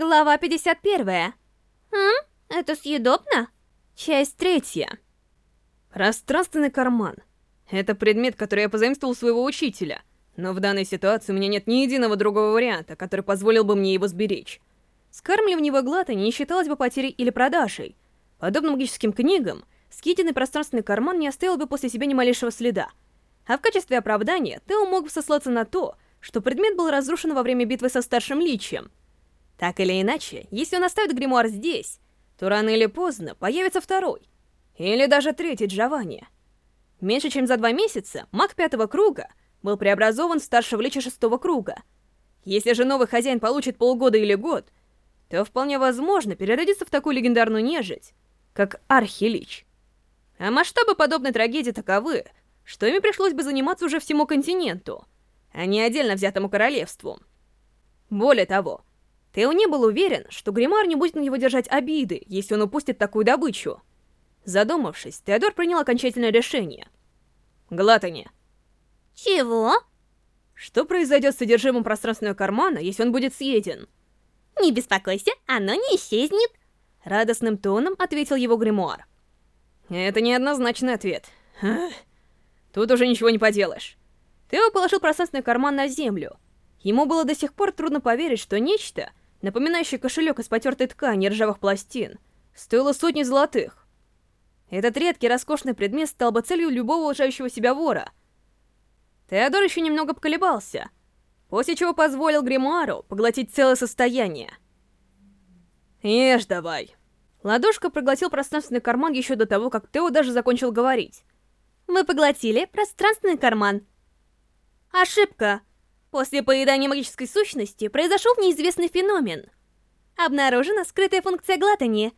Глава 51. Хм, это съедобно? Часть третья. Пространственный карман. Это предмет, который я позаимствовал своего учителя. Но в данной ситуации у меня нет ни единого другого варианта, который позволил бы мне его сберечь. Скармливание его глата не считалось бы потерей или продажей. Подобно магическим книгам, скиденный пространственный карман не оставил бы после себя ни малейшего следа. А в качестве оправдания Тео мог бы сослаться на то, что предмет был разрушен во время битвы со Старшим Личием, так или иначе, если он оставит гримуар здесь, то рано или поздно появится второй. Или даже третий Джованни. Меньше чем за два месяца маг пятого круга был преобразован в старшего лича шестого круга. Если же новый хозяин получит полгода или год, то вполне возможно переродиться в такую легендарную нежить, как Архилич. А масштабы подобной трагедии таковы, что ими пришлось бы заниматься уже всему континенту, а не отдельно взятому королевству. Более того, Тео не был уверен, что Гримар не будет на него держать обиды, если он упустит такую добычу. Задумавшись, Теодор принял окончательное решение. Глатани. Чего? Что произойдет с содержимым пространственного кармана, если он будет съеден? Не беспокойся, оно не исчезнет. Радостным тоном ответил его гримуар. Это неоднозначный ответ. Тут уже ничего не поделаешь. Тео положил пространственный карман на землю. Ему было до сих пор трудно поверить, что нечто, напоминающий кошелек из потертой ткани и ржавых пластин, стоило сотни золотых. Этот редкий, роскошный предмет стал бы целью любого уважающего себя вора. Теодор еще немного поколебался, после чего позволил Гримуару поглотить целое состояние. «Ешь давай!» Ладошка проглотил пространственный карман еще до того, как Тео даже закончил говорить. «Мы поглотили пространственный карман». «Ошибка!» После поедания магической сущности произошел неизвестный феномен. Обнаружена скрытая функция глатани.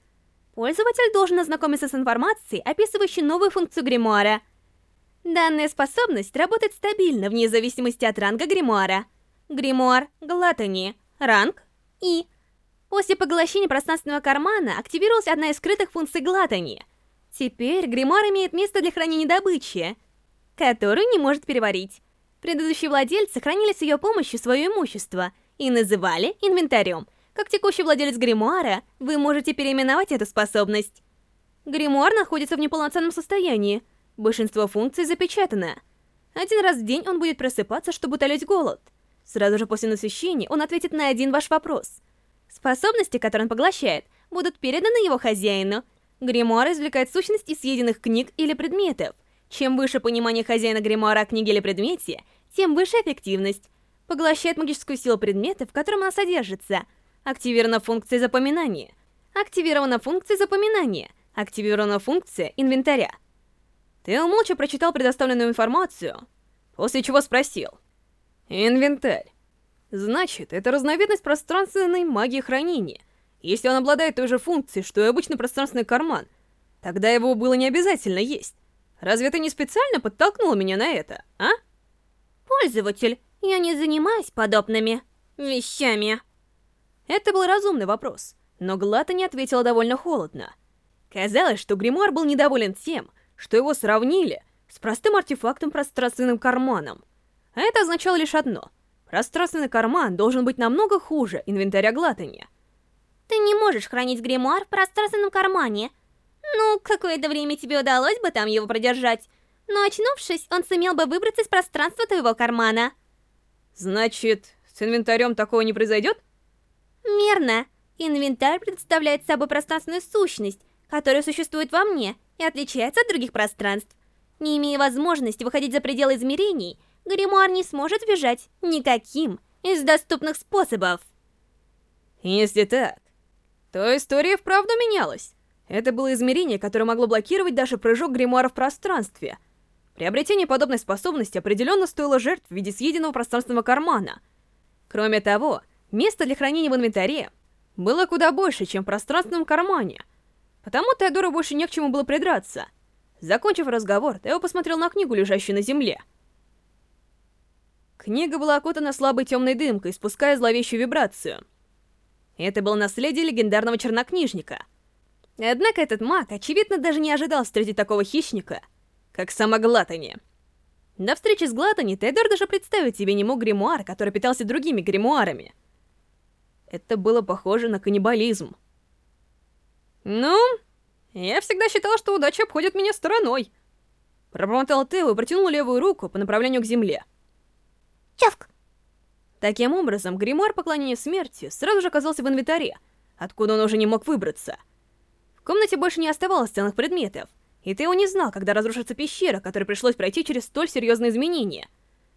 Пользователь должен ознакомиться с информацией, описывающей новую функцию гримуара. Данная способность работает стабильно, вне зависимости от ранга гримуара. Гримуар глатани. Ранг И. После поглощения пространственного кармана активировалась одна из скрытых функций глатани. Теперь гримуар имеет место для хранения добычи, которую не может переварить. Предыдущие владельцы хранили с ее помощью свое имущество и называли инвентарем. Как текущий владелец гримуара, вы можете переименовать эту способность. Гримуар находится в неполноценном состоянии. Большинство функций запечатано. Один раз в день он будет просыпаться, чтобы утолить голод. Сразу же после насыщения он ответит на один ваш вопрос. Способности, которые он поглощает, будут переданы его хозяину. Гримуар извлекает сущность из съеденных книг или предметов – чем выше понимание хозяина гримуара о книге или предмете, тем выше эффективность. Поглощает магическую силу предмета, в котором она содержится. Активирована функция запоминания. Активирована функция запоминания. Активирована функция инвентаря. Тео молча прочитал предоставленную информацию, после чего спросил. Инвентарь. Значит, это разновидность пространственной магии хранения. Если он обладает той же функцией, что и обычный пространственный карман, тогда его было не обязательно есть. Разве ты не специально подтолкнула меня на это, а? Пользователь, я не занимаюсь подобными вещами. Это был разумный вопрос, но Глата не ответила довольно холодно. Казалось, что Гримуар был недоволен тем, что его сравнили с простым артефактом пространственным карманом. А это означало лишь одно. Пространственный карман должен быть намного хуже инвентаря Глатани. Ты не можешь хранить гримуар в пространственном кармане, ну, какое-то время тебе удалось бы там его продержать, но очнувшись, он сумел бы выбраться из пространства твоего кармана. Значит, с инвентарем такого не произойдет? Верно. Инвентарь представляет собой пространственную сущность, которая существует во мне и отличается от других пространств. Не имея возможности выходить за пределы измерений, гримуар не сможет бежать никаким из доступных способов. Если так, то история вправду менялась. Это было измерение, которое могло блокировать даже прыжок гримуара в пространстве. Приобретение подобной способности определенно стоило жертв в виде съеденного пространственного кармана. Кроме того, место для хранения в инвентаре было куда больше, чем в пространственном кармане. Потому Теодору больше не к чему было придраться. Закончив разговор, Тео посмотрел на книгу, лежащую на земле. Книга была окутана слабой темной дымкой, спуская зловещую вибрацию. Это было наследие легендарного чернокнижника — Однако этот маг, очевидно, даже не ожидал встретить такого хищника, как сама Глатани. До встречи с Глатани Тедор даже представить себе не мог гримуар, который питался другими гримуарами. Это было похоже на каннибализм. «Ну, я всегда считал, что удача обходит меня стороной». Пробормотал Тео и протянул левую руку по направлению к земле. Чавк! Таким образом, гримуар поклонения смерти сразу же оказался в инвентаре, откуда он уже не мог выбраться. Комнате больше не оставалось ценных предметов, и Тео не знал, когда разрушится пещера, которой пришлось пройти через столь серьезные изменения.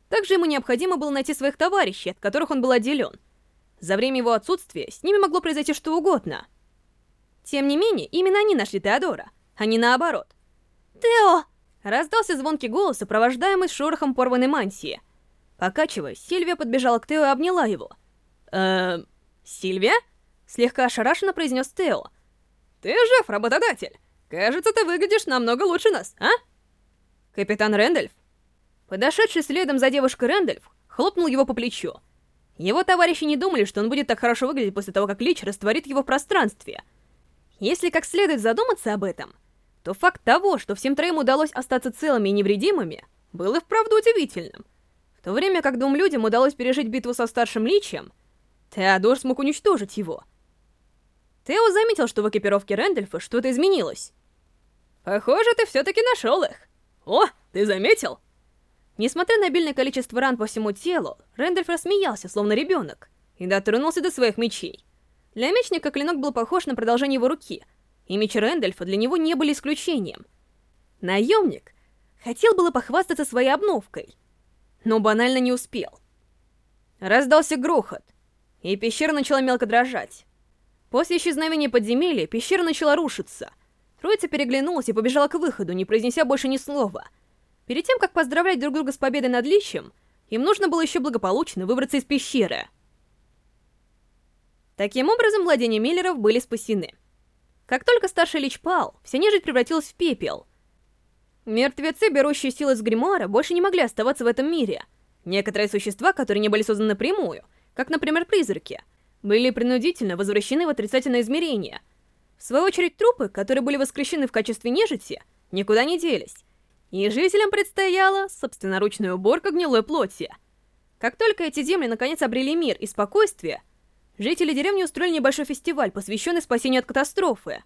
Также ему необходимо было найти своих товарищей, от которых он был отделен. За время его отсутствия с ними могло произойти что угодно. Тем не менее, именно они нашли Теодора, а не наоборот. Тео! Раздался звонкий голос, сопровождаемый шорохом порванной мантии. Покачиваясь, Сильвия подбежала к Тео и обняла его. «Эм... Сильвия?» Слегка ошарашенно произнес Тео. «Ты жив, работодатель! Кажется, ты выглядишь намного лучше нас, а?» Капитан Рэндальф? Подошедший следом за девушкой Рэндальф хлопнул его по плечу. Его товарищи не думали, что он будет так хорошо выглядеть после того, как Лич растворит его в пространстве. Если как следует задуматься об этом, то факт того, что всем троим удалось остаться целыми и невредимыми, был и вправду удивительным. В то время как двум людям удалось пережить битву со старшим личием, Теодор смог уничтожить его. Тео заметил, что в экипировке Рэндольфа что-то изменилось. «Похоже, ты все-таки нашел их. О, ты заметил?» Несмотря на обильное количество ран по всему телу, Рэндольф рассмеялся, словно ребенок, и дотронулся до своих мечей. Для мечника клинок был похож на продолжение его руки — и мечи Рэндальфа для него не были исключением. Наемник хотел было похвастаться своей обновкой, но банально не успел. Раздался грохот, и пещера начала мелко дрожать. После исчезновения подземелья пещера начала рушиться. Троица переглянулась и побежала к выходу, не произнеся больше ни слова. Перед тем, как поздравлять друг друга с победой над Личем, им нужно было еще благополучно выбраться из пещеры. Таким образом, владения Миллеров были спасены. Как только старший лич пал, вся нежить превратилась в пепел. Мертвецы, берущие силы с гримуара, больше не могли оставаться в этом мире. Некоторые существа, которые не были созданы напрямую, как, например, призраки, были принудительно возвращены в отрицательное измерение. В свою очередь, трупы, которые были воскрешены в качестве нежити, никуда не делись. И жителям предстояла собственноручная уборка гнилой плоти. Как только эти земли наконец обрели мир и спокойствие, Жители деревни устроили небольшой фестиваль, посвященный спасению от катастрофы.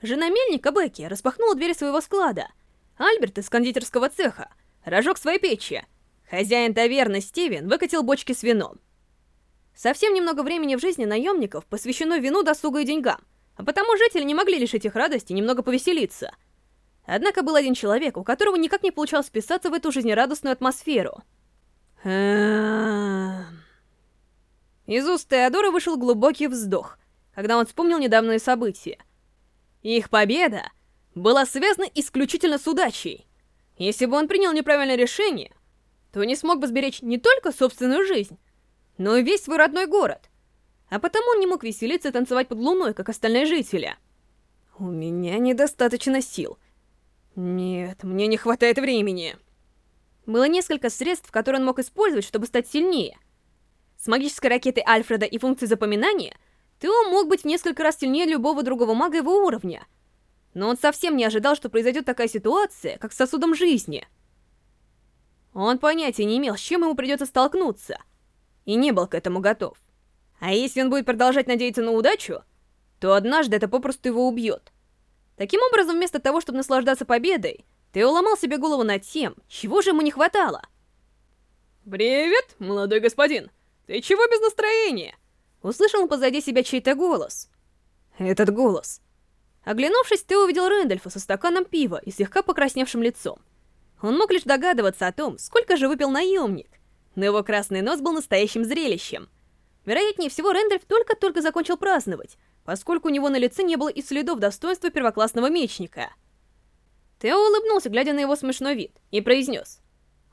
Жена мельника Бекки распахнула двери своего склада. Альберт из кондитерского цеха разжег свои печи. Хозяин таверны Стивен выкатил бочки с вином. Совсем немного времени в жизни наемников посвящено вину, досугу и деньгам, а потому жители не могли лишить их радости немного повеселиться. Однако был один человек, у которого никак не получалось вписаться в эту жизнерадостную атмосферу. Эм... Из уст Теодора вышел глубокий вздох, когда он вспомнил недавние события. Их победа была связана исключительно с удачей. Если бы он принял неправильное решение, то не смог бы сберечь не только собственную жизнь, но и весь свой родной город. А потому он не мог веселиться и танцевать под луной, как остальные жители. У меня недостаточно сил. Нет, мне не хватает времени. Было несколько средств, которые он мог использовать, чтобы стать сильнее. С магической ракетой Альфреда и функцией запоминания Тео мог быть в несколько раз сильнее любого другого мага его уровня. Но он совсем не ожидал, что произойдет такая ситуация, как с сосудом жизни. Он понятия не имел, с чем ему придется столкнуться, и не был к этому готов. А если он будет продолжать надеяться на удачу, то однажды это попросту его убьет. Таким образом, вместо того, чтобы наслаждаться победой, Тео ломал себе голову над тем, чего же ему не хватало. «Привет, молодой господин!» «Ты чего без настроения?» Услышал он позади себя чей-то голос. Этот голос. Оглянувшись, ты увидел Рэндальфа со стаканом пива и слегка покрасневшим лицом. Он мог лишь догадываться о том, сколько же выпил наемник, но его красный нос был настоящим зрелищем. Вероятнее всего, Рэндальф только-только закончил праздновать, поскольку у него на лице не было и следов достоинства первоклассного мечника. Тео улыбнулся, глядя на его смешной вид, и произнес.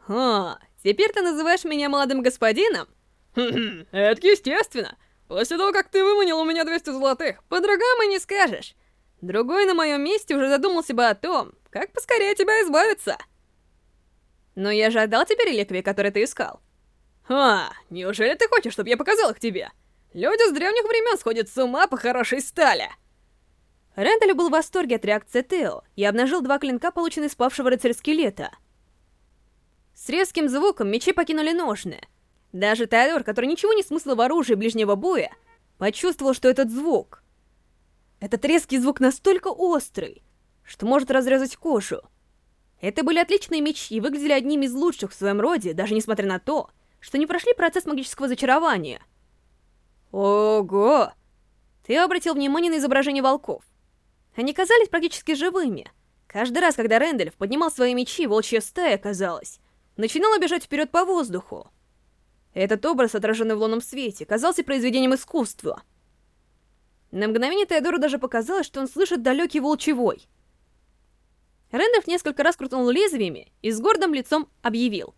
«О, теперь ты называешь меня молодым господином?» Хм, это естественно. После того, как ты выманил у меня 200 золотых, по-другому не скажешь. Другой на моем месте уже задумался бы о том, как поскорее тебя избавиться. Но я же отдал тебе реликвии, которые ты искал. А, неужели ты хочешь, чтобы я показал их тебе? Люди с древних времен сходят с ума по хорошей стали. Ренталь был в восторге от реакции Тео и обнажил два клинка, полученные с павшего рыцаря-скелета. С резким звуком мечи покинули ножны, даже Теодор, который ничего не смыслил в оружии ближнего боя, почувствовал, что этот звук... Этот резкий звук настолько острый, что может разрезать кожу. Это были отличные мечи и выглядели одними из лучших в своем роде, даже несмотря на то, что не прошли процесс магического зачарования. Ого! Ты обратил внимание на изображение волков. Они казались практически живыми. Каждый раз, когда Рэндальф поднимал свои мечи, волчья стая, казалось, начинала бежать вперед по воздуху. Этот образ, отраженный в лунном свете, казался произведением искусства. На мгновение Теодору даже показалось, что он слышит далекий волчий вой. Рэндальф несколько раз крутнул лезвиями и с гордым лицом объявил.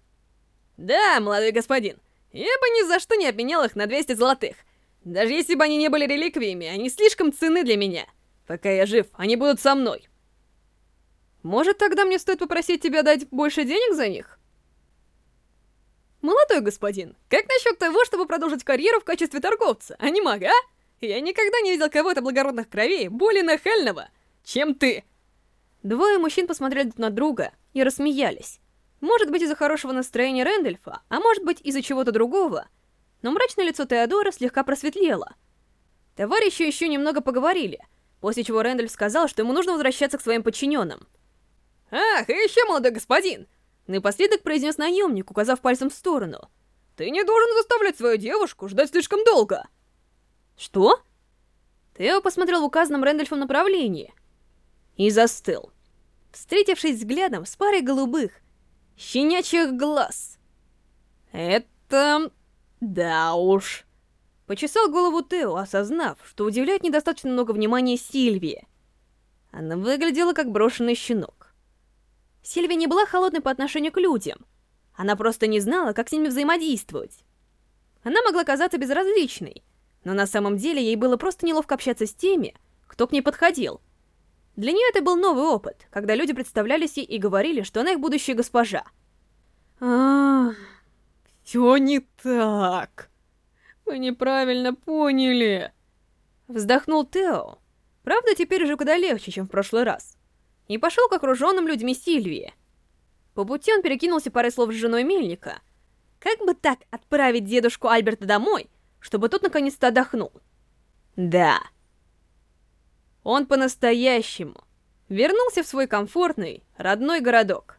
«Да, молодой господин, я бы ни за что не обменял их на 200 золотых. Даже если бы они не были реликвиями, они слишком ценны для меня. Пока я жив, они будут со мной. Может, тогда мне стоит попросить тебя дать больше денег за них?» «Молодой господин, как насчет того, чтобы продолжить карьеру в качестве торговца, а не мага? Я никогда не видел кого-то благородных кровей более нахального, чем ты!» Двое мужчин посмотрели друг на друга и рассмеялись. Может быть, из-за хорошего настроения Рэндольфа, а может быть, из-за чего-то другого. Но мрачное лицо Теодора слегка просветлело. Товарищи еще немного поговорили, после чего Рэндольф сказал, что ему нужно возвращаться к своим подчиненным. «Ах, и еще, молодой господин!» Напоследок произнес наемник, указав пальцем в сторону. «Ты не должен заставлять свою девушку ждать слишком долго!» «Что?» Тео посмотрел в указанном Рэндольфом направлении и застыл, встретившись взглядом с парой голубых, щенячьих глаз. «Это... да уж...» Почесал голову Тео, осознав, что удивляет недостаточно много внимания Сильвии. Она выглядела как брошенный щенок. Сильвия не была холодной по отношению к людям. Она просто не знала, как с ними взаимодействовать. Она могла казаться безразличной, но на самом деле ей было просто неловко общаться с теми, кто к ней подходил. Для нее это был новый опыт, когда люди представлялись ей и говорили, что она их будущая госпожа. а все не так. Вы неправильно поняли. Вздохнул Тео. Правда, теперь уже куда легче, чем в прошлый раз. И пошел к окруженным людьми Сильвии. По пути он перекинулся парой слов с женой Мельника. Как бы так отправить дедушку Альберта домой, чтобы тот наконец-то отдохнул? Да. Он по-настоящему вернулся в свой комфортный, родной городок.